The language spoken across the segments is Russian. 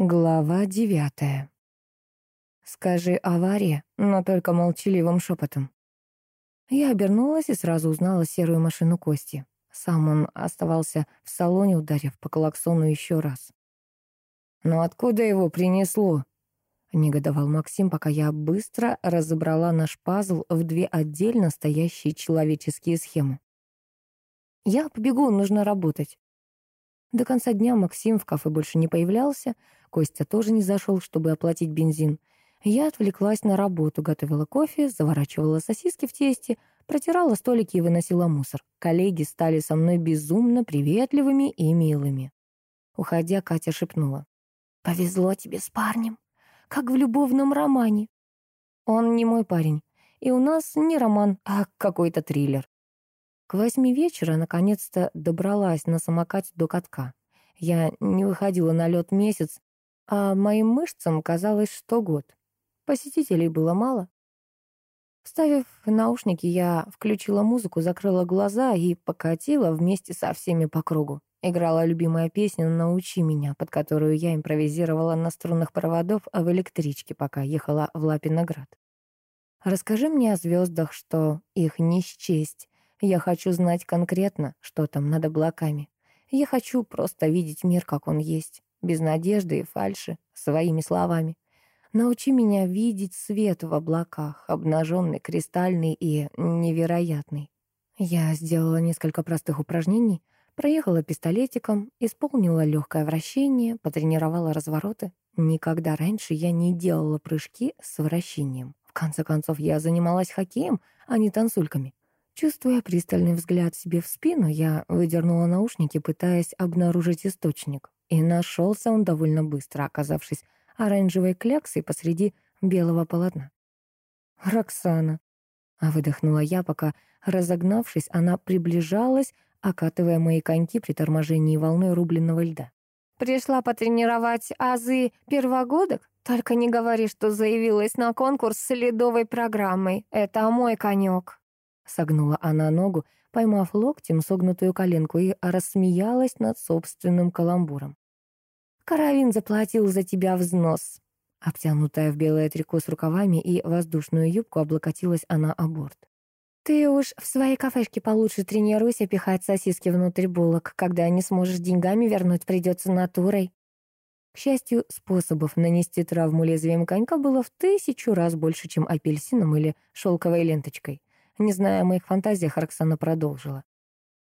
Глава девятая. «Скажи авария, но только молчаливым шепотом». Я обернулась и сразу узнала серую машину Кости. Сам он оставался в салоне, ударив по клаксону еще раз. «Но откуда его принесло?» — негодовал Максим, пока я быстро разобрала наш пазл в две отдельно стоящие человеческие схемы. «Я побегу, нужно работать». До конца дня Максим в кафе больше не появлялся, Костя тоже не зашел, чтобы оплатить бензин. Я отвлеклась на работу, готовила кофе, заворачивала сосиски в тесте, протирала столики и выносила мусор. Коллеги стали со мной безумно приветливыми и милыми. Уходя, Катя шепнула. «Повезло тебе с парнем, как в любовном романе». Он не мой парень, и у нас не роман, а какой-то триллер. К восьми вечера наконец-то добралась на самокате до катка. Я не выходила на лед месяц, а моим мышцам казалось, что год. Посетителей было мало. Вставив наушники, я включила музыку, закрыла глаза и покатила вместе со всеми по кругу. Играла любимая песня «Научи меня», под которую я импровизировала на струнных проводов в электричке, пока ехала в Лапиноград. Расскажи мне о звездах, что их не счесть, я хочу знать конкретно, что там над облаками. Я хочу просто видеть мир, как он есть, без надежды и фальши, своими словами. Научи меня видеть свет в облаках, обнаженный, кристальный и невероятный. Я сделала несколько простых упражнений, проехала пистолетиком, исполнила легкое вращение, потренировала развороты. Никогда раньше я не делала прыжки с вращением. В конце концов, я занималась хоккеем, а не танцульками. Чувствуя пристальный взгляд себе в спину, я выдернула наушники, пытаясь обнаружить источник. И нашелся он довольно быстро, оказавшись оранжевой кляксой посреди белого полотна. «Роксана», — выдохнула я, пока, разогнавшись, она приближалась, окатывая мои коньки при торможении волной рубленного льда. «Пришла потренировать азы первогодок? Только не говори, что заявилась на конкурс с ледовой программой. Это мой конек». Согнула она ногу, поймав локтем согнутую коленку и рассмеялась над собственным каламбуром. «Каравин заплатил за тебя взнос». Обтянутая в белое трико с рукавами и воздушную юбку облокотилась она о борт. «Ты уж в своей кафешке получше тренируйся пихать сосиски внутрь булок. Когда не сможешь деньгами вернуть, придется натурой». К счастью, способов нанести травму лезвием конька было в тысячу раз больше, чем апельсином или шелковой ленточкой. Не зная о моих фантазиях, Роксана продолжила.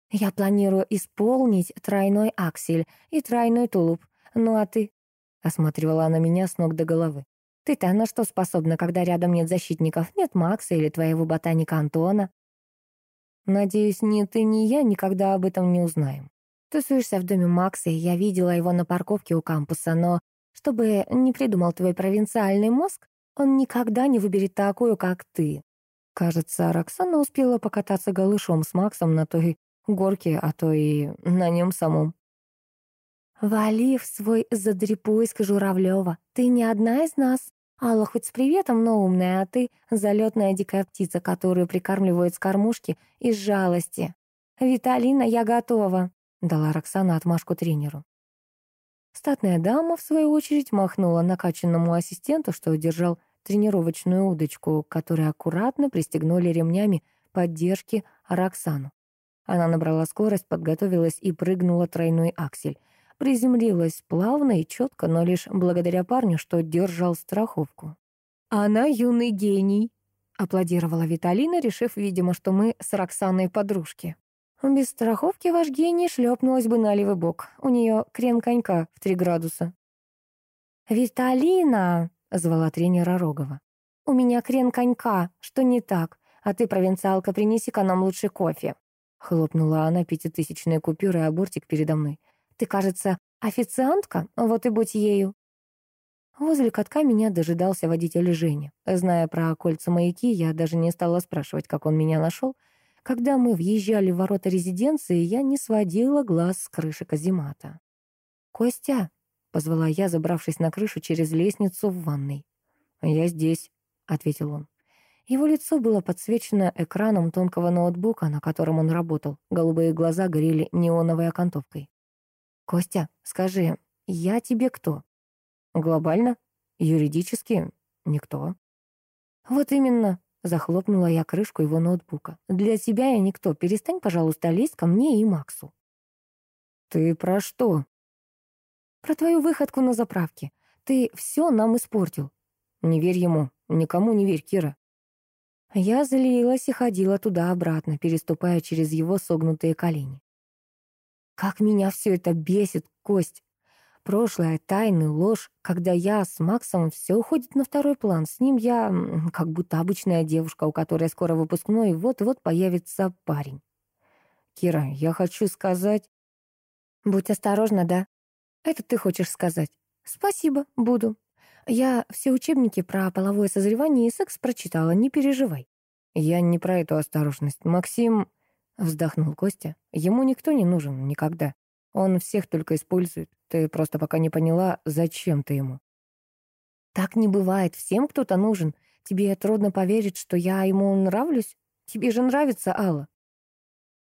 «Я планирую исполнить тройной аксель и тройной тулуп. Ну а ты?» Осматривала она меня с ног до головы. «Ты-то на что способна, когда рядом нет защитников? Нет Макса или твоего ботаника Антона?» «Надеюсь, ни ты, ни я никогда об этом не узнаем. Тусуешься в доме Макса, и я видела его на парковке у кампуса, но чтобы не придумал твой провинциальный мозг, он никогда не выберет такую, как ты. Кажется, Роксана успела покататься голышом с Максом на той горке, а то и на нем самом. «Вали в свой задрипуйск, Журавлева. Ты не одна из нас. Алла хоть с приветом, но умная, а ты — залетная дикая птица, которую прикармливают с кормушки из жалости. Виталина, я готова», — дала Роксана отмашку тренеру. Статная дама, в свою очередь, махнула накачанному ассистенту, что держал тренировочную удочку, которой аккуратно пристегнули ремнями поддержки Роксану. Она набрала скорость, подготовилась и прыгнула тройной аксель. Приземлилась плавно и четко, но лишь благодаря парню, что держал страховку. «Она юный гений», — аплодировала Виталина, решив, видимо, что мы с Роксаной подружки. «Без страховки ваш гений шлепнулась бы на левый бок. У нее крен конька в три градуса». «Виталина!» Звала тренера Рогова. «У меня крен конька, что не так? А ты, провинциалка, принеси-ка нам лучше кофе». Хлопнула она пятитысячные купюры о бортик передо мной. «Ты, кажется, официантка? Вот и будь ею». Возле катка меня дожидался водитель Женя. Зная про кольца-маяки, я даже не стала спрашивать, как он меня нашел. Когда мы въезжали в ворота резиденции, я не сводила глаз с крыши каземата. «Костя!» Позвала я, забравшись на крышу через лестницу в ванной. «Я здесь», — ответил он. Его лицо было подсвечено экраном тонкого ноутбука, на котором он работал. Голубые глаза горели неоновой окантовкой. «Костя, скажи, я тебе кто?» Глобально? Юридически? Никто. Вот именно. Захлопнула я крышку его ноутбука. «Для тебя я никто. Перестань, пожалуйста, лезть ко мне и Максу». «Ты про что?» «Про твою выходку на заправке. Ты все нам испортил». «Не верь ему. Никому не верь, Кира». Я злилась и ходила туда-обратно, переступая через его согнутые колени. Как меня все это бесит, Кость. Прошлое, тайны, ложь. Когда я с Максом, все уходит на второй план. С ним я как будто обычная девушка, у которой скоро выпускной, и вот-вот появится парень. Кира, я хочу сказать... Будь осторожна, да? Это ты хочешь сказать? Спасибо, буду. Я все учебники про половое созревание и секс прочитала, не переживай. Я не про эту осторожность. Максим... Вздохнул Костя. Ему никто не нужен, никогда. Он всех только использует. Ты просто пока не поняла, зачем ты ему. Так не бывает. Всем кто-то нужен. Тебе трудно поверить, что я ему нравлюсь? Тебе же нравится Алла.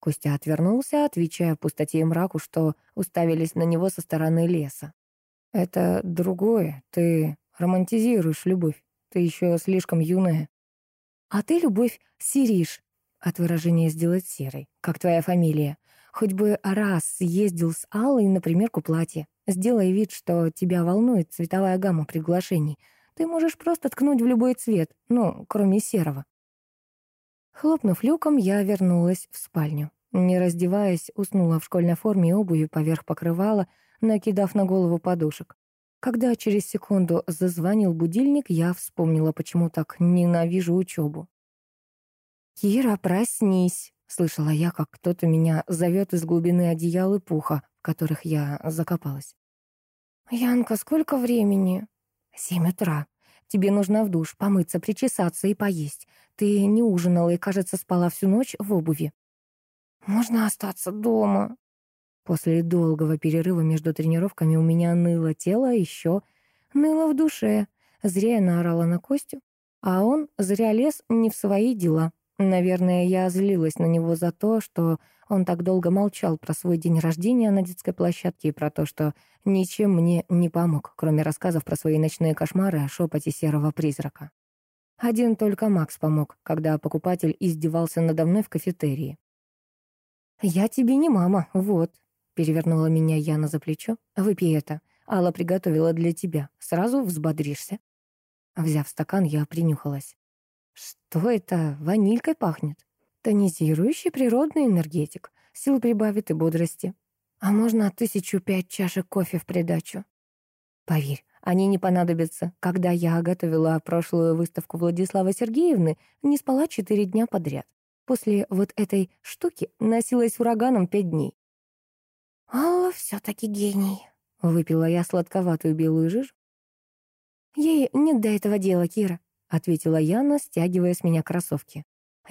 Костя отвернулся, отвечая пустоте и мраку, что уставились на него со стороны леса. «Это другое. Ты романтизируешь любовь. Ты еще слишком юная». «А ты любовь сиришь», — от выражения сделать серой, как твоя фамилия. Хоть бы раз съездил с Аллой на примерку платья. Сделай вид, что тебя волнует цветовая гамма приглашений. Ты можешь просто ткнуть в любой цвет, ну, кроме серого. Хлопнув люком, я вернулась в спальню. Не раздеваясь, уснула в школьной форме и обуви поверх покрывала, накидав на голову подушек. Когда через секунду зазвонил будильник, я вспомнила, почему так ненавижу учебу. «Кира, проснись!» Слышала я, как кто-то меня зовет из глубины одеял и пуха, в которых я закопалась. «Янка, сколько времени?» «Семь утра. Тебе нужно в душ, помыться, причесаться и поесть. Ты не ужинала и, кажется, спала всю ночь в обуви». «Можно остаться дома?» После долгого перерыва между тренировками у меня ныло тело, а еще ныло в душе. Зря я наорала на Костю, а он зря лез не в свои дела. Наверное, я злилась на него за то, что он так долго молчал про свой день рождения на детской площадке и про то, что ничем мне не помог, кроме рассказов про свои ночные кошмары о шепоте серого призрака. Один только Макс помог, когда покупатель издевался надо мной в кафетерии. «Я тебе не мама, вот», — перевернула меня Яна за плечо. «Выпей это. Алла приготовила для тебя. Сразу взбодришься». Взяв стакан, я принюхалась. Что это? Ванилькой пахнет. Тонизирующий природный энергетик. Сил прибавит и бодрости. А можно тысячу пять чашек кофе в придачу? Поверь, они не понадобятся. Когда я готовила прошлую выставку Владислава Сергеевны, не спала четыре дня подряд. После вот этой штуки носилась ураганом пять дней. «Алла все-таки гений», — выпила я сладковатую белую жижу. «Ей нет до этого дела, Кира ответила Яна, стягивая с меня кроссовки.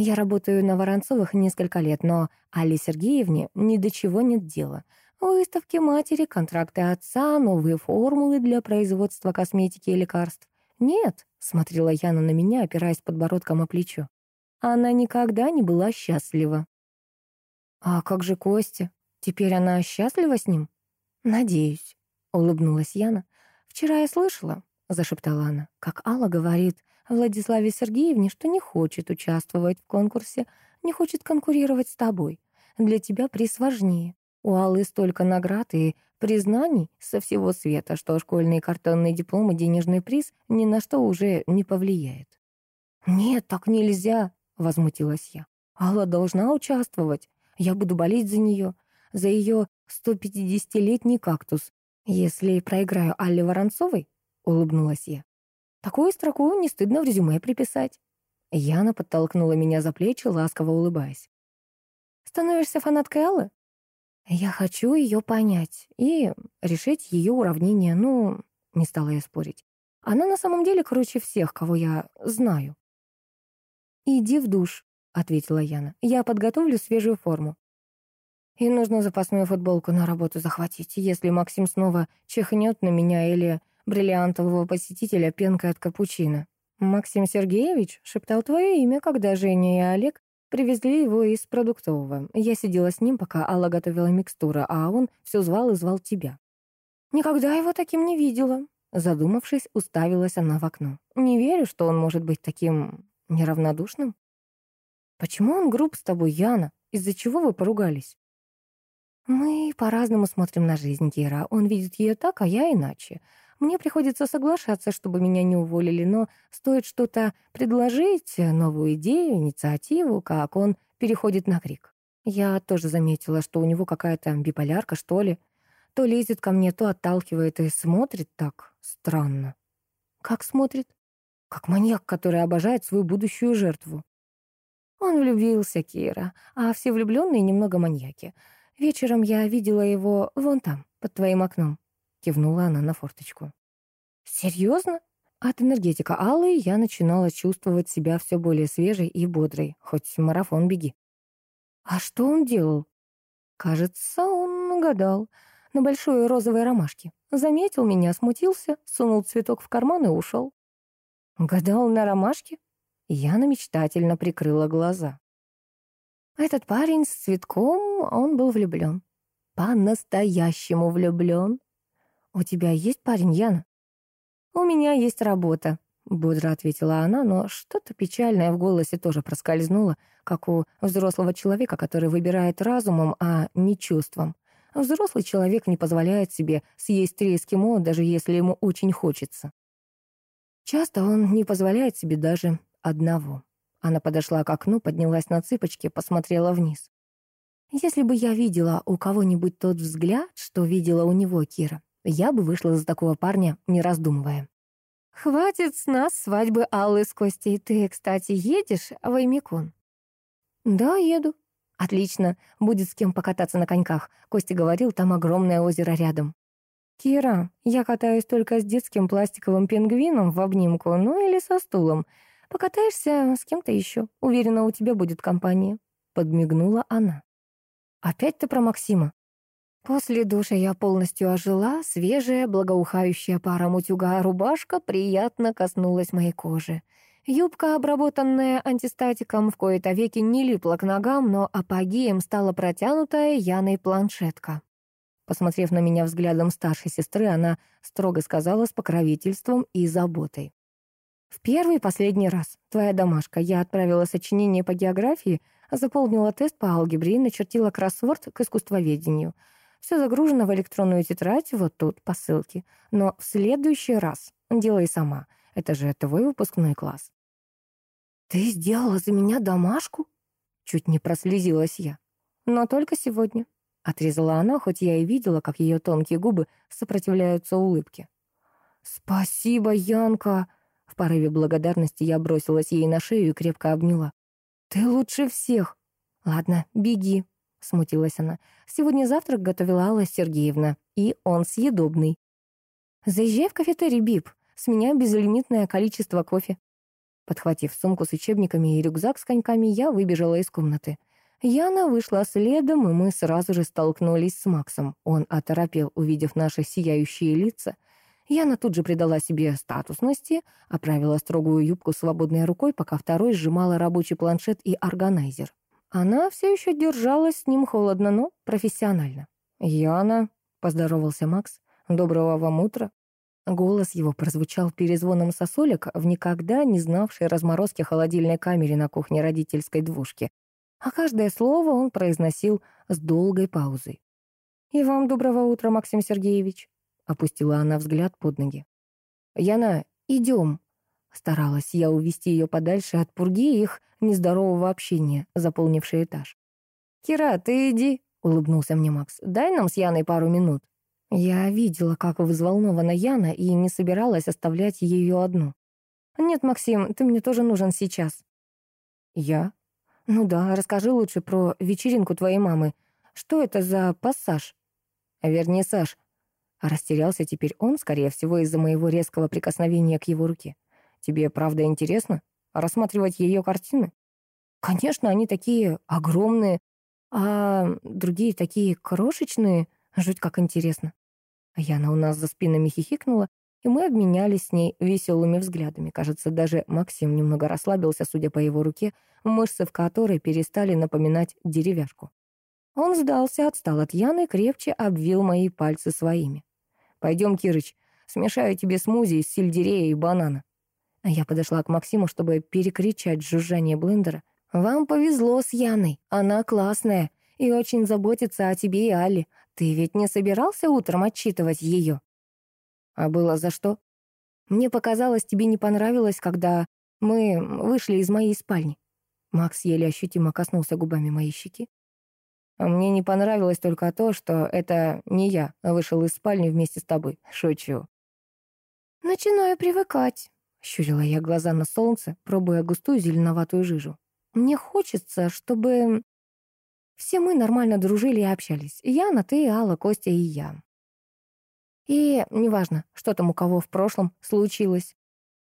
«Я работаю на Воронцовых несколько лет, но Алле Сергеевне ни до чего нет дела. Выставки матери, контракты отца, новые формулы для производства косметики и лекарств. Нет», — смотрела Яна на меня, опираясь подбородком о плечо. «Она никогда не была счастлива». «А как же Костя? Теперь она счастлива с ним?» «Надеюсь», — улыбнулась Яна. «Вчера я слышала», — зашептала она, как Алла говорит, Владиславе Сергеевне, что не хочет участвовать в конкурсе, не хочет конкурировать с тобой. Для тебя приз важнее. У Аллы столько наград и признаний со всего света, что школьный картонный диплом и денежный приз ни на что уже не повлияет. «Нет, так нельзя», — возмутилась я. «Алла должна участвовать. Я буду болеть за нее, за ее 150-летний кактус. Если проиграю Алле Воронцовой, — улыбнулась я, Такую строку не стыдно в резюме приписать. Яна подтолкнула меня за плечи, ласково улыбаясь. «Становишься фанаткой Аллы?» «Я хочу ее понять и решить ее уравнение. Ну, не стала я спорить. Она на самом деле круче всех, кого я знаю». «Иди в душ», — ответила Яна. «Я подготовлю свежую форму». И нужно запасную футболку на работу захватить, если Максим снова чихнет на меня или бриллиантового посетителя пенкой от капучино. «Максим Сергеевич?» — шептал твое имя, когда Женя и Олег привезли его из продуктового. Я сидела с ним, пока Алла готовила микстуру, а он все звал и звал тебя. «Никогда его таким не видела», Задумавшись, уставилась она в окно. Не верю, что он может быть таким неравнодушным. Почему он груб с тобой, Яна? Из-за чего вы поругались? Мы по-разному смотрим на жизнь, Кира. Он видит ее так, а я иначе. Мне приходится соглашаться, чтобы меня не уволили, но стоит что-то предложить, новую идею, инициативу, как он переходит на крик. Я тоже заметила, что у него какая-то биполярка, что ли. То лезет ко мне, то отталкивает и смотрит так странно. Как смотрит? Как маньяк, который обожает свою будущую жертву. Он влюбился, Кира, а все влюбленные немного маньяки. Вечером я видела его вон там, под твоим окном. Кивнула она на форточку. Серьезно? От энергетика Аллы я начинала чувствовать себя все более свежей и бодрой, хоть марафон беги. А что он делал? Кажется, он гадал на большой розовой ромашке. Заметил меня, смутился, сунул цветок в карман и ушел. Гадал на ромашке? Яна мечтательно прикрыла глаза. Этот парень с цветком, он был влюблен. По-настоящему влюблен. «У тебя есть парень, Яна?» «У меня есть работа», — бодро ответила она, но что-то печальное в голосе тоже проскользнуло, как у взрослого человека, который выбирает разумом, а не чувством. Взрослый человек не позволяет себе съесть три эскимо, даже если ему очень хочется. Часто он не позволяет себе даже одного. Она подошла к окну, поднялась на цыпочки, посмотрела вниз. Если бы я видела у кого-нибудь тот взгляд, что видела у него Кира, я бы вышла за такого парня, не раздумывая. «Хватит с нас свадьбы Аллы с Костей. Ты, кстати, едешь в Аймикон?» «Да, еду». «Отлично. Будет с кем покататься на коньках. Костя говорил, там огромное озеро рядом». «Кира, я катаюсь только с детским пластиковым пингвином в обнимку, ну или со стулом. Покатаешься с кем-то еще. Уверена, у тебя будет компания», — подмигнула она. «Опять ты про Максима?» После душа я полностью ожила, свежая, благоухающая паром утюга рубашка приятно коснулась моей кожи. Юбка, обработанная антистатиком, в кои-то веки не липла к ногам, но апогеем стала протянутая Яной планшетка. Посмотрев на меня взглядом старшей сестры, она строго сказала с покровительством и заботой. В первый и последний раз. Твоя домашка. Я отправила сочинение по географии, заполнила тест по алгебре и начертила кроссворд к искусствоведению. Все загружено в электронную тетрадь, вот тут, по ссылке. Но в следующий раз делай сама. Это же твой выпускной класс. «Ты сделала за меня домашку?» Чуть не прослезилась я. «Но только сегодня», — отрезала она, хоть я и видела, как ее тонкие губы сопротивляются улыбке. «Спасибо, Янка!» В порыве благодарности я бросилась ей на шею и крепко обняла. «Ты лучше всех!» «Ладно, беги», — смутилась она. «Сегодня завтрак готовила Алла Сергеевна, и он съедобный». «Заезжай в кафетерий, Бип, с меня безлимитное количество кофе». Подхватив сумку с учебниками и рюкзак с коньками, я выбежала из комнаты. Яна вышла следом, и мы сразу же столкнулись с Максом. Он оторопел, увидев наши сияющие лица — Яна тут же придала себе статусности, оправила строгую юбку свободной рукой, пока второй сжимала рабочий планшет и органайзер. Она все еще держалась с ним холодно, но профессионально. «Яна», — поздоровался Макс, — «доброго вам утра». Голос его прозвучал перезвоном сосулек в никогда не знавшей разморозки холодильной камере на кухне родительской двушки. А каждое слово он произносил с долгой паузой. «И вам доброго утра, Максим Сергеевич», Опустила она взгляд под ноги. «Яна, идем!» Старалась я увести ее подальше от пурги и их нездорового общения, заполнивший этаж. «Кира, ты иди», — улыбнулся мне Макс. «Дай нам с Яной пару минут». Я видела, как взволнована Яна, и не собиралась оставлять ее одну. «Нет, Максим, ты мне тоже нужен сейчас». «Я?» «Ну да, расскажи лучше про вечеринку твоей мамы. Что это за пассаж?» «Вернее, Саш, а растерялся теперь он, скорее всего, из-за моего резкого прикосновения к его руке. Тебе правда интересно рассматривать ее картины? Конечно, они такие огромные, а другие такие крошечные. Жуть как интересно. Яна у нас за спинами хихикнула, и мы обменялись с ней веселыми взглядами. Кажется, даже Максим немного расслабился, судя по его руке, мышцы в которой перестали напоминать деревяшку. Он сдался, отстал от Яны, крепче обвил мои пальцы своими. Пойдем, Кирыч, Смешаю тебе смузи из сельдерея и банана». Я подошла к Максиму, чтобы перекричать жужжание блендера. «Вам повезло с Яной. Она классная и очень заботится о тебе и Али. Ты ведь не собирался утром отчитывать ее?» «А было за что?» «Мне показалось, тебе не понравилось, когда мы вышли из моей спальни». Макс еле ощутимо коснулся губами моей щеки. А мне не понравилось только то, что это не я вышел из спальни вместе с тобой. Шучу. «Начинаю привыкать», — щурила я глаза на солнце, пробуя густую зеленоватую жижу. «Мне хочется, чтобы все мы нормально дружили и общались. Яна, ты, Алла, Костя и я. И неважно, что там у кого в прошлом случилось.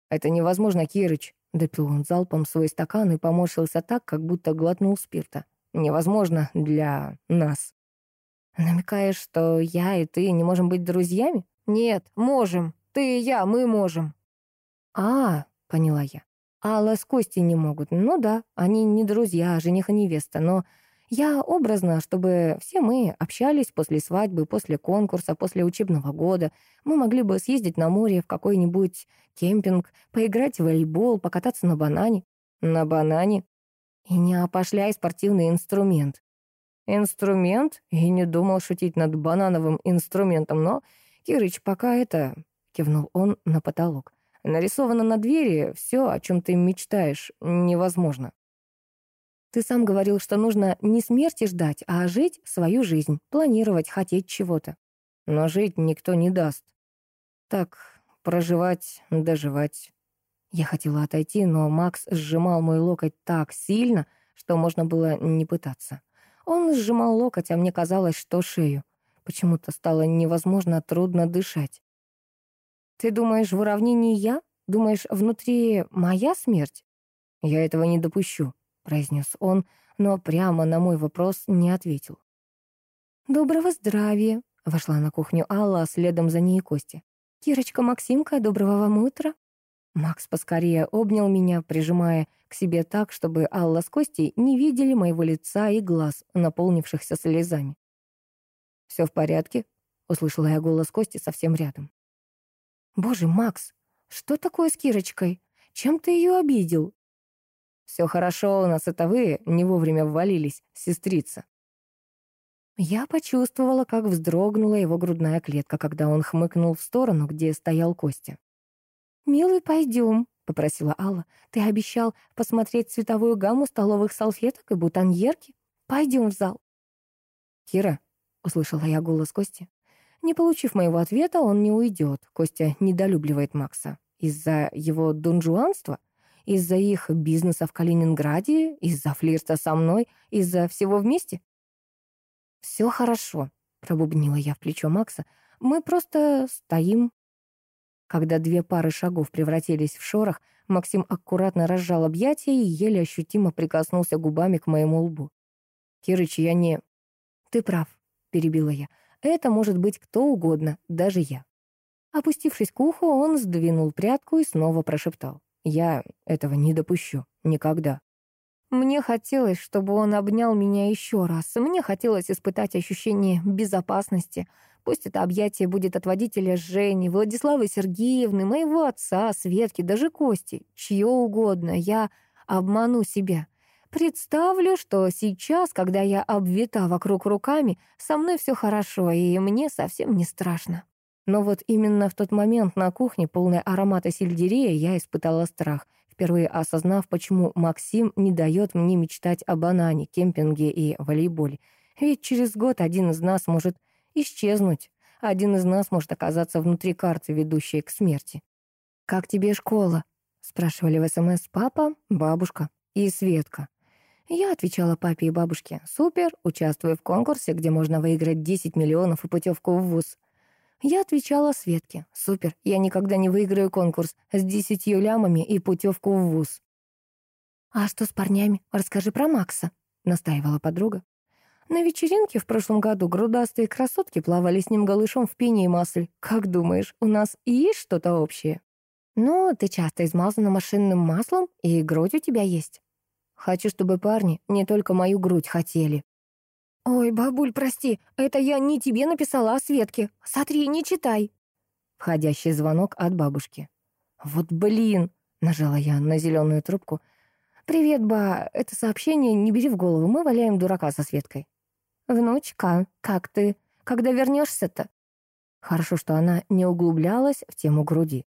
Это невозможно, Кирыч. Допил он залпом свой стакан и поморщился так, как будто глотнул спирта невозможно для нас. Намекаешь, что я и ты не можем быть друзьями? Нет, можем. Ты и я, мы можем. А, поняла я. Алла с Костей не могут. Ну да, они не друзья, а жених и невеста, но я образно, чтобы все мы общались после свадьбы, после конкурса, после учебного года. Мы могли бы съездить на море в какой-нибудь кемпинг, поиграть в волейбол, покататься на банане. На банане? И не опошляй спортивный инструмент. Инструмент? И не думал шутить над банановым инструментом, но, Кирыч, пока это... Кивнул он на потолок. Нарисовано на двери все, о чем ты мечтаешь, невозможно. Ты сам говорил, что нужно не смерти ждать, а жить свою жизнь, планировать, хотеть чего-то. Но жить никто не даст. Так, проживать, доживать. Я хотела отойти, но Макс сжимал мой локоть так сильно, что можно было не пытаться. Он сжимал локоть, а мне казалось, что шею. Почему-то стало невозможно трудно дышать. «Ты думаешь, в уравнении я? Думаешь, внутри моя смерть?» «Я этого не допущу», — произнес он, но прямо на мой вопрос не ответил. «Доброго здравия!» — вошла на кухню Алла, а следом за ней Костя. «Кирочка, Максимка, доброго вам утра!» Макс поскорее обнял меня, прижимая к себе так, чтобы Алла с Костей не видели моего лица и глаз, наполнившихся слезами. «Все в порядке?» — услышала я голос Кости совсем рядом. «Боже, Макс, что такое с Кирочкой? Чем ты ее обидел?» «Все хорошо у нас, это вы не вовремя ввалились, сестрица». Я почувствовала, как вздрогнула его грудная клетка, когда он хмыкнул в сторону, где стоял Костя. «Милый, пойдем», — попросила Алла. «Ты обещал посмотреть цветовую гамму столовых салфеток и бутоньерки? Пойдем в зал». «Кира», — услышала я голос Кости. Не получив моего ответа, он не уйдет. Костя недолюбливает Макса. Из-за его донжуанства? Из-за их бизнеса в Калининграде? Из-за флирта со мной? Из-за всего вместе? «Все хорошо», — пробубнила я в плечо Макса. «Мы просто стоим, когда две пары шагов превратились в шорох, Максим аккуратно разжал объятия и еле ощутимо прикоснулся губами к моему лбу. «Кирыч, я не...» «Ты прав», — перебила я. «Это может быть кто угодно, даже я». Опустившись к уху, он сдвинул прядку и снова прошептал. «Я этого не допущу. Никогда». Мне хотелось, чтобы он обнял меня еще раз. Мне хотелось испытать ощущение безопасности — Пусть это объятие будет от водителя Жени, Владиславы Сергеевны, моего отца, Светки, даже Кости, чье угодно. Я обману себя. Представлю, что сейчас, когда я обвита вокруг руками, со мной все хорошо, и мне совсем не страшно. Но вот именно в тот момент на кухне, полной аромата сельдерея, я испытала страх, впервые осознав, почему Максим не дает мне мечтать о банане, кемпинге и волейболе. Ведь через год один из нас может исчезнуть. Один из нас может оказаться внутри карты, ведущей к смерти. «Как тебе школа?» — спрашивали в СМС папа, бабушка и Светка. Я отвечала папе и бабушке. «Супер, участвую в конкурсе, где можно выиграть 10 миллионов и путевку в ВУЗ». Я отвечала Светке. «Супер, я никогда не выиграю конкурс с десятью лямами и путевку в ВУЗ». «А что с парнями? Расскажи про Макса», — настаивала подруга. На вечеринке в прошлом году грудастые красотки плавали с ним голышом в пене и масле. Как думаешь, у нас есть что-то общее? Ну, ты часто измазана машинным маслом, и грудь у тебя есть. Хочу, чтобы парни не только мою грудь хотели. Ой, бабуль, прости, это я не тебе написала, а Светке. Смотри, не читай. Входящий звонок от бабушки. «Вот блин!» — нажала я на зеленую трубку. «Привет, ба. Это сообщение не бери в голову. Мы валяем дурака со Светкой». «Внучка, как ты? Когда вернешься-то?» Хорошо, что она не углублялась в тему груди.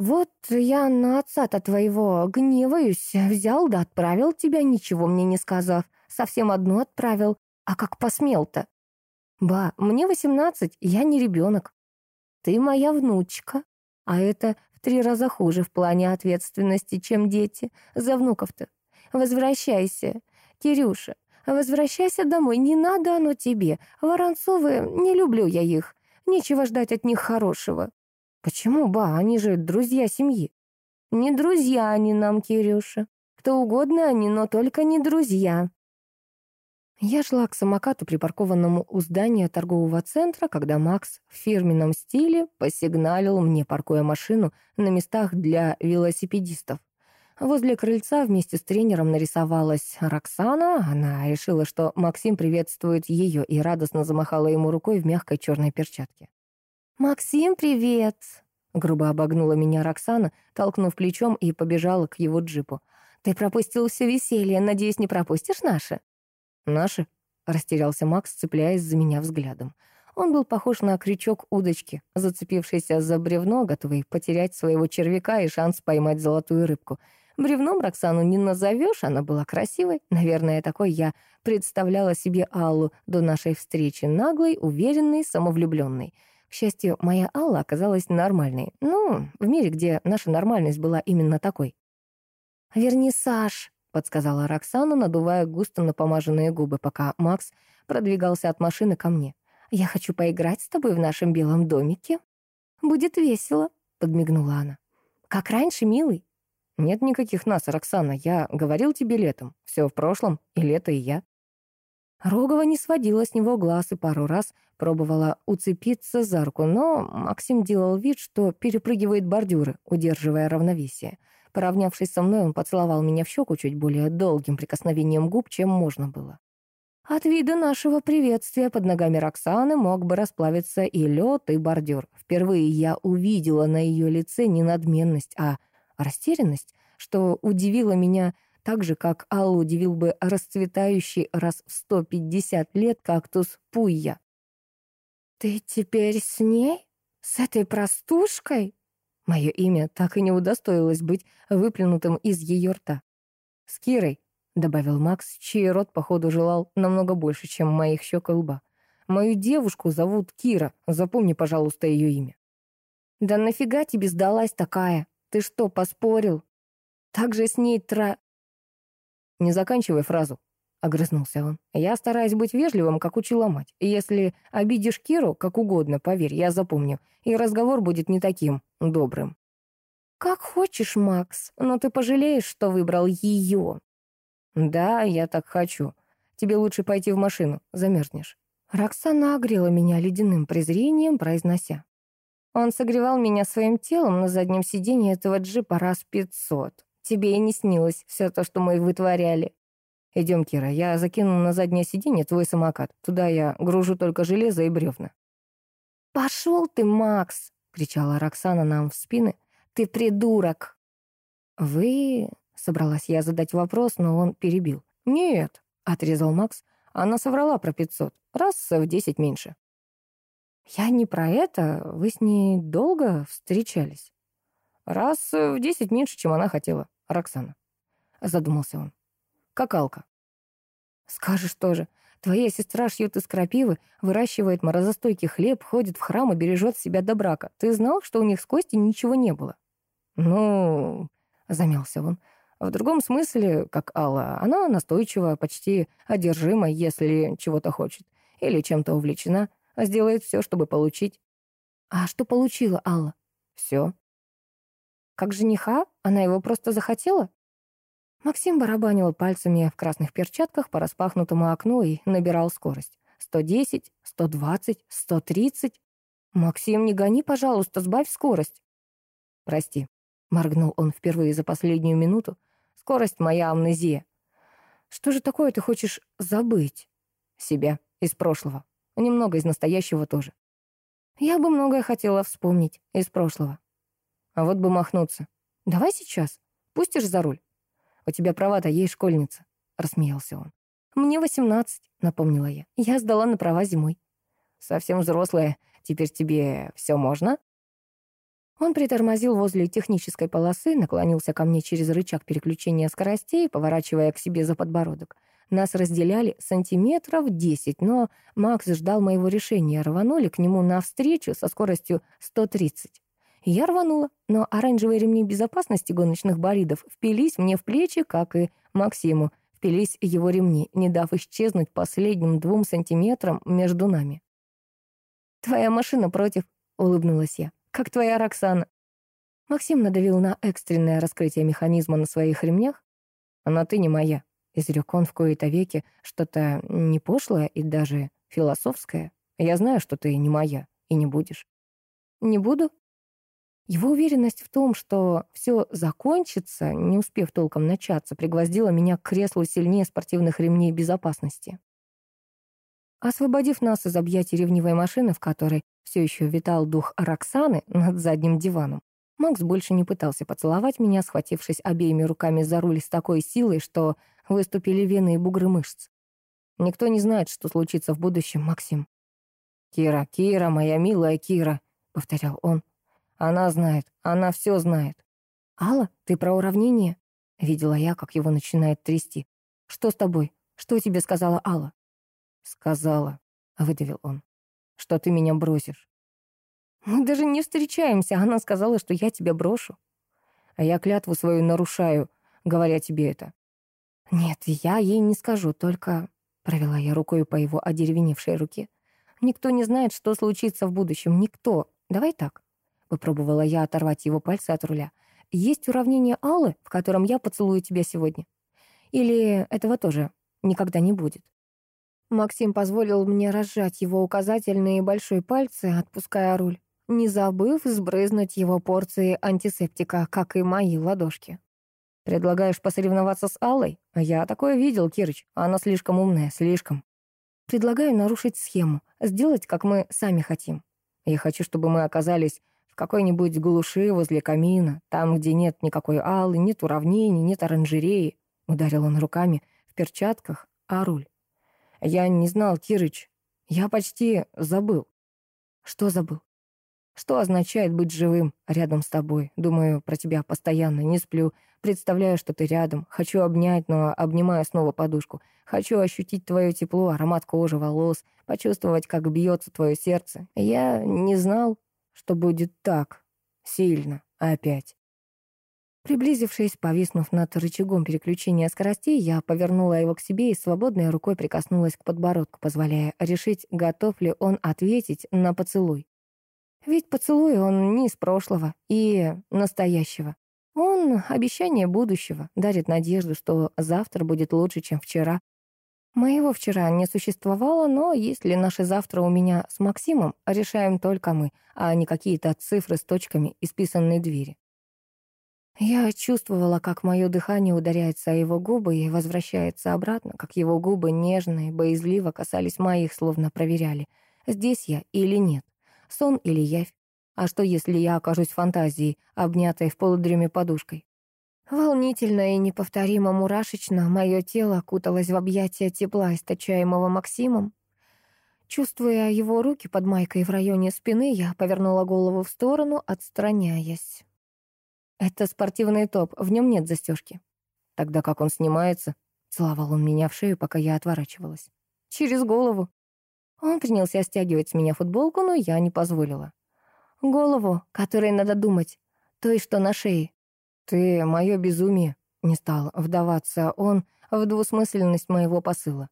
«Вот я на отца-то твоего гневаюсь. Взял да отправил тебя, ничего мне не сказав. Совсем одну отправил. А как посмел-то? Ба, мне восемнадцать, я не ребенок. Ты моя внучка. А это в три раза хуже в плане ответственности, чем дети. За внуков-то. Возвращайся. Кирюша, возвращайся домой. Не надо оно тебе. Воронцовы, не люблю я их. Нечего ждать от них хорошего. Почему, ба, они же друзья семьи. Не друзья они нам, Кирюша. Кто угодно они, но только не друзья. Я шла к самокату, припаркованному у здания торгового центра, когда Макс в фирменном стиле посигналил мне, паркуя машину на местах для велосипедистов. Возле крыльца вместе с тренером нарисовалась Роксана. Она решила, что Максим приветствует ее и радостно замахала ему рукой в мягкой черной перчатке. «Максим, привет!» Грубо обогнула меня Роксана, толкнув плечом и побежала к его джипу. «Ты пропустил все веселье, надеюсь, не пропустишь наше?» «Наши?» — растерялся Макс, цепляясь за меня взглядом. Он был похож на крючок удочки, зацепившийся за бревно, готовый потерять своего червяка и шанс поймать золотую рыбку. Бревном Роксану не назовешь, она была красивой. Наверное, такой я представляла себе Аллу до нашей встречи, наглой, уверенной, самовлюбленной. К счастью, моя Алла оказалась нормальной. Ну, в мире, где наша нормальность была именно такой. «Вернисаж», — подсказала Роксана, надувая густо напомаженные губы, пока Макс продвигался от машины ко мне. «Я хочу поиграть с тобой в нашем белом домике». «Будет весело», — подмигнула она. «Как раньше, милый». «Нет никаких нас, Роксана. Я говорил тебе летом. Все в прошлом, и лето, и я». Рогова не сводила с него глаз и пару раз пробовала уцепиться за руку, но Максим делал вид, что перепрыгивает бордюры, удерживая равновесие. Поравнявшись со мной, он поцеловал меня в щеку чуть более долгим прикосновением губ, чем можно было. От вида нашего приветствия под ногами Роксаны мог бы расплавиться и лед, и бордюр. Впервые я увидела на ее лице не надменность, а растерянность, что удивило меня так же, как Аллу удивил бы расцветающий раз в 150 лет кактус Пуйя. «Ты теперь с ней? С этой простушкой?» Мое имя так и не удостоилось быть выплюнутым из ее рта. «С Кирой», — добавил Макс, чей рот, походу, желал намного больше, чем моих щек и лба. «Мою девушку зовут Кира. Запомни, пожалуйста, ее имя». «Да нафига тебе сдалась такая? Ты что, поспорил? Так же с ней тра...» «Не заканчивай фразу», — огрызнулся он. «Я стараюсь быть вежливым, как учила мать. Если обидишь Киру, как угодно, поверь, я запомню, и разговор будет не таким добрым». «Как хочешь, Макс, но ты пожалеешь, что выбрал ее». «Да, я так хочу. Тебе лучше пойти в машину, замерзнешь». Роксана огрела меня ледяным презрением, произнося. Он согревал меня своим телом на заднем сиденье этого джипа раз пятьсот. Тебе и не снилось все то, что мы вытворяли. «Идем, Кира, я закину на заднее сиденье твой самокат. Туда я гружу только железо и бревна». «Пошел ты, Макс!» — кричала Роксана нам в спины. «Ты придурок!» «Вы...» — собралась я задать вопрос, но он перебил. «Нет», — отрезал Макс. «Она соврала про пятьсот. Раз в десять меньше». «Я не про это. Вы с ней долго встречались?» «Раз в десять меньше, чем она хотела, Роксана», — задумался он как Алка. Скажешь тоже, твоя сестра шьет из крапивы, выращивает морозостойкий хлеб, ходит в храм и бережет себя до брака. Ты знал, что у них с Костей ничего не было? Ну, замялся он. В другом смысле, как Алла, она настойчива, почти одержима, если чего-то хочет, или чем-то увлечена, сделает все, чтобы получить. А что получила Алла? Все. Как жениха? Она его просто захотела? Максим барабанил пальцами в красных перчатках по распахнутому окну и набирал скорость. «Сто десять, сто двадцать, сто тридцать. Максим, не гони, пожалуйста, сбавь скорость». «Прости», — моргнул он впервые за последнюю минуту. «Скорость моя амнезия». «Что же такое ты хочешь забыть?» «Себя. Из прошлого. Немного из настоящего тоже». Я бы многое хотела вспомнить из прошлого. А вот бы махнуться. Давай сейчас. Пустишь за руль? У тебя права-то есть школьница, рассмеялся он. Мне восемнадцать, напомнила я. Я сдала на права зимой. Совсем взрослая. Теперь тебе все можно? Он притормозил возле технической полосы, наклонился ко мне через рычаг переключения скоростей, поворачивая к себе за подбородок. Нас разделяли сантиметров десять, но Макс ждал моего решения. Рванули к нему навстречу со скоростью 130. Я рванула, но оранжевые ремни безопасности гоночных болидов впились мне в плечи, как и Максиму. Впились его ремни, не дав исчезнуть последним двум сантиметрам между нами. «Твоя машина против», — улыбнулась я. «Как твоя Роксана?» Максим надавил на экстренное раскрытие механизма на своих ремнях. «Она ты не моя», — изрек он в кои-то веки что-то не пошлое и даже философское. «Я знаю, что ты не моя и не будешь». «Не буду?» Его уверенность в том, что все закончится, не успев толком начаться, пригвоздила меня к креслу сильнее спортивных ремней безопасности. Освободив нас из объятий ревнивой машины, в которой все еще витал дух Роксаны над задним диваном, Макс больше не пытался поцеловать меня, схватившись обеими руками за руль с такой силой, что выступили вены и бугры мышц. Никто не знает, что случится в будущем, Максим. «Кира, Кира, моя милая Кира», — повторял он, она знает, она все знает. «Алла, ты про уравнение?» Видела я, как его начинает трясти. «Что с тобой? Что тебе сказала Алла?» «Сказала», — выдавил он, — «что ты меня бросишь». «Мы даже не встречаемся. Она сказала, что я тебя брошу». «А я клятву свою нарушаю, говоря тебе это». «Нет, я ей не скажу, только...» Провела я рукой по его одеревеневшей руке. «Никто не знает, что случится в будущем. Никто. Давай так. Попробовала я оторвать его пальцы от руля. «Есть уравнение Аллы, в котором я поцелую тебя сегодня? Или этого тоже никогда не будет?» Максим позволил мне разжать его указательные и большой пальцы, отпуская руль, не забыв сбрызнуть его порции антисептика, как и мои ладошки. «Предлагаешь посоревноваться с Аллой? Я такое видел, Кирыч. Она слишком умная, слишком. Предлагаю нарушить схему, сделать, как мы сами хотим. Я хочу, чтобы мы оказались какой-нибудь глуши возле камина, там, где нет никакой аллы, нет уравнений, нет оранжереи. Ударил он руками в перчатках, а руль. Я не знал, Кирыч. Я почти забыл. Что забыл? Что означает быть живым рядом с тобой? Думаю про тебя постоянно, не сплю. Представляю, что ты рядом. Хочу обнять, но обнимаю снова подушку. Хочу ощутить твое тепло, аромат кожи, волос, почувствовать, как бьется твое сердце. Я не знал, что будет так сильно опять. Приблизившись, повиснув над рычагом переключения скоростей, я повернула его к себе и свободной рукой прикоснулась к подбородку, позволяя решить, готов ли он ответить на поцелуй. Ведь поцелуй он не из прошлого и настоящего. Он обещание будущего, дарит надежду, что завтра будет лучше, чем вчера, Моего вчера не существовало, но если наше завтра у меня с Максимом, решаем только мы, а не какие-то цифры с точками, исписанные двери. Я чувствовала, как мое дыхание ударяется о его губы и возвращается обратно, как его губы нежные, боязливо касались моих, словно проверяли, здесь я или нет, сон или явь. А что, если я окажусь фантазией, обнятой в полудреме подушкой? Волнительно и неповторимо мурашечно мое тело окуталось в объятия тепла, источаемого Максимом. Чувствуя его руки под майкой в районе спины, я повернула голову в сторону, отстраняясь. Это спортивный топ, в нем нет застежки. Тогда как он снимается? Целовал он меня в шею, пока я отворачивалась. Через голову. Он принялся стягивать с меня футболку, но я не позволила. Голову, которой надо думать, той, что на шее. «Ты — мое безумие», — не стал вдаваться он в двусмысленность моего посыла.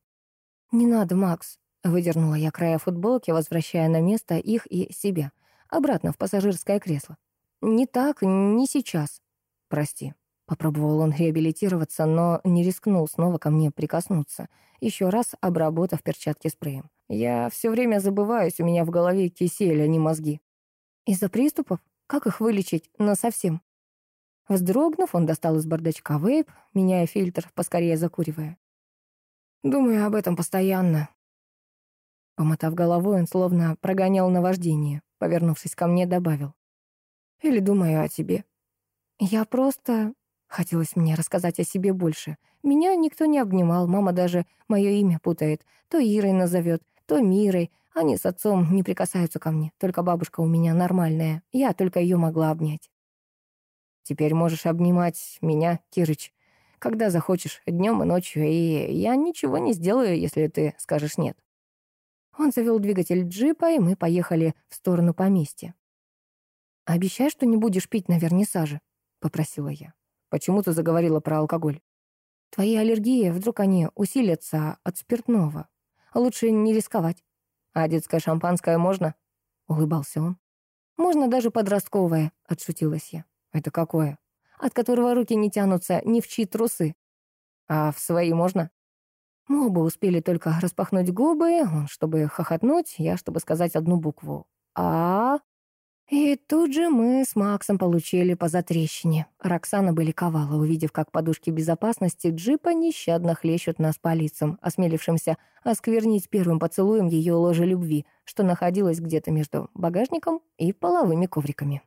«Не надо, Макс», — выдернула я края футболки, возвращая на место их и себя, обратно в пассажирское кресло. «Не так, не сейчас». «Прости», — попробовал он реабилитироваться, но не рискнул снова ко мне прикоснуться, еще раз обработав перчатки спреем. «Я все время забываюсь, у меня в голове кисель, а не мозги». «Из-за приступов? Как их вылечить насовсем?» Вздрогнув, он достал из бардачка вейп, меняя фильтр, поскорее закуривая. «Думаю об этом постоянно». Помотав головой, он словно прогонял наваждение. Повернувшись ко мне, добавил. «Или думаю о тебе». «Я просто...» Хотелось мне рассказать о себе больше. Меня никто не обнимал, мама даже мое имя путает. То Ирой назовет, то Мирой. Они с отцом не прикасаются ко мне. Только бабушка у меня нормальная. Я только ее могла обнять. Теперь можешь обнимать меня, Кирыч, когда захочешь, днем и ночью, и я ничего не сделаю, если ты скажешь нет. Он завел двигатель джипа, и мы поехали в сторону поместья. «Обещай, что не будешь пить на вернисаже», — попросила я. «Почему ты заговорила про алкоголь?» «Твои аллергии, вдруг они усилятся от спиртного. Лучше не рисковать». «А детское шампанское можно?» — улыбался он. «Можно даже подростковое», — отшутилась я. «Это какое?» «От которого руки не тянутся ни в чьи трусы». «А в свои можно?» Мы оба успели только распахнуть губы, он, чтобы хохотнуть, я, чтобы сказать одну букву. «А...» И тут же мы с Максом получили по затрещине. Роксана бы ликовала, увидев, как подушки безопасности джипа нещадно хлещут нас по лицам, осмелившимся осквернить первым поцелуем ее ложе любви, что находилось где-то между багажником и половыми ковриками.